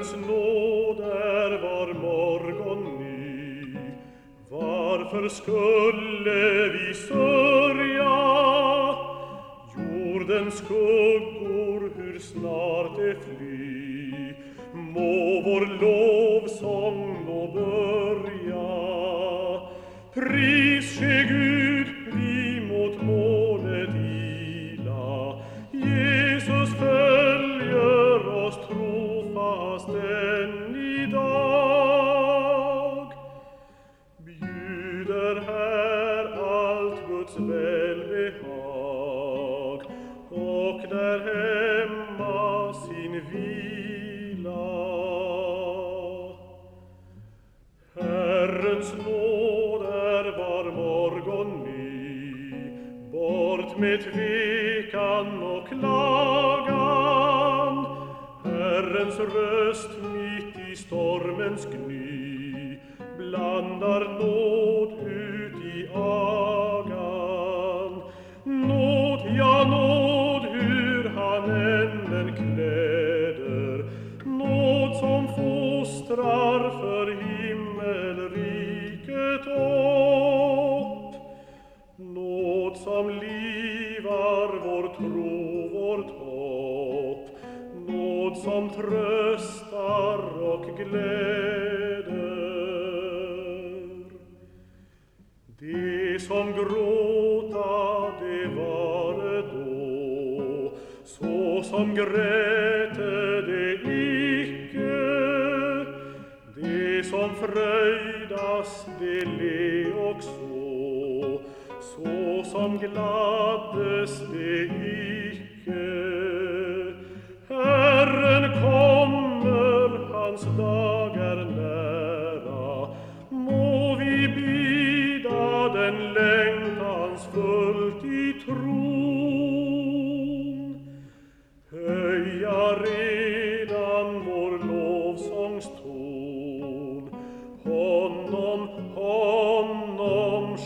morgens noder var morgon ny Varför skulle vi sörja. Jordens skuggor hur snart det fly Må vår lovsång då börja. Pris ske Gud allt välbehag och där hemma sin vila. Herrens nåd är var morgon ny, bort med tvekan och klagan. Herrens röst mitt i stormens gny blandar nåd strar för himmelriket upp. Nåd som livar vår tro, vårt hopp, nåd som tröstar och gläder. Det som gråta, det vare då, så som gräter fröjdas de le och så som gladdes de icke. Herren kommer, hans dag är nära, må vi bida den längtans fullt i tron. Höja omnem, omnem